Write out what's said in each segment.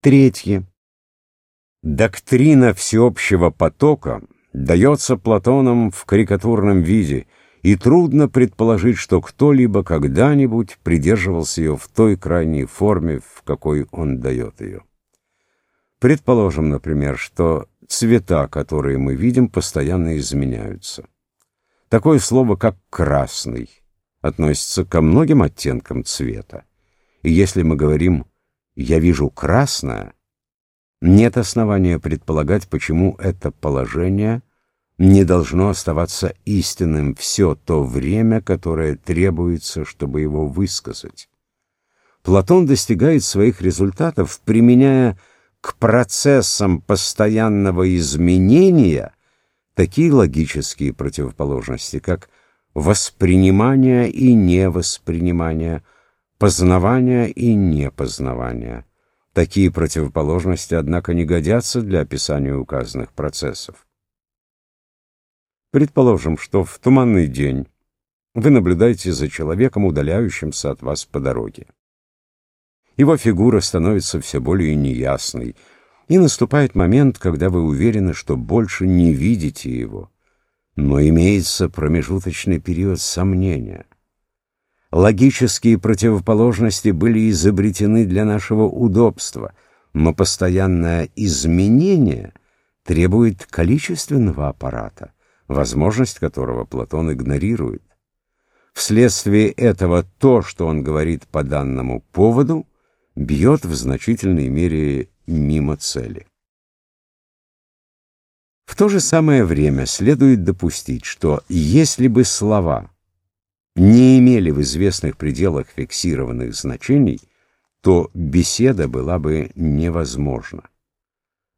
Третье. Доктрина всеобщего потока дается Платоном в карикатурном виде, и трудно предположить, что кто-либо когда-нибудь придерживался ее в той крайней форме, в какой он дает ее. Предположим, например, что цвета, которые мы видим, постоянно изменяются. Такое слово, как «красный», относится ко многим оттенкам цвета. И если мы говорим «я вижу красное», нет основания предполагать, почему это положение не должно оставаться истинным все то время, которое требуется, чтобы его высказать. Платон достигает своих результатов, применяя к процессам постоянного изменения такие логические противоположности, как воспринимание и невоспринимание, познавание и непознавание. Такие противоположности, однако, не годятся для описания указанных процессов. Предположим, что в туманный день вы наблюдаете за человеком, удаляющимся от вас по дороге. Его фигура становится все более неясной, и наступает момент, когда вы уверены, что больше не видите его. Но имеется промежуточный период сомнения. Логические противоположности были изобретены для нашего удобства, но постоянное изменение требует количественного аппарата, возможность которого Платон игнорирует. Вследствие этого то, что он говорит по данному поводу, бьет в значительной мере мимо цели. В то же самое время следует допустить, что если бы слова не имели в известных пределах фиксированных значений, то беседа была бы невозможна.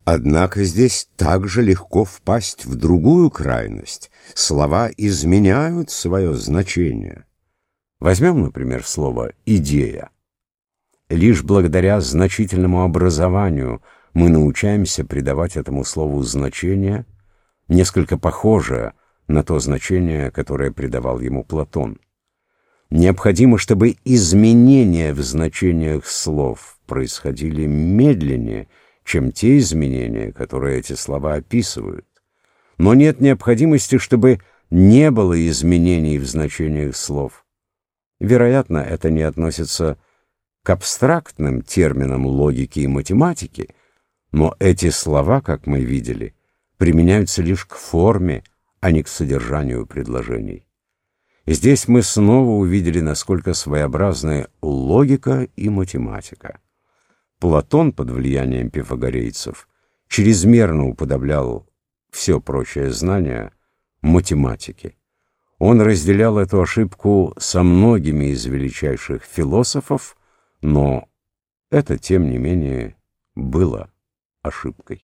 Однако здесь также легко впасть в другую крайность. Слова изменяют свое значение. Возьмем, например, слово «идея». Лишь благодаря значительному образованию мы научаемся придавать этому слову значение, несколько похожее на то значение, которое придавал ему Платон. Необходимо, чтобы изменения в значениях слов происходили медленнее, чем те изменения, которые эти слова описывают. Но нет необходимости, чтобы не было изменений в значениях слов. Вероятно, это не относится к абстрактным терминам логики и математики, но эти слова, как мы видели, применяются лишь к форме, а не к содержанию предложений. Здесь мы снова увидели, насколько своеобразны логика и математика. Платон под влиянием пифагорейцев чрезмерно уподоблял все прочее знание математике. Он разделял эту ошибку со многими из величайших философов, но это, тем не менее, было ошибкой.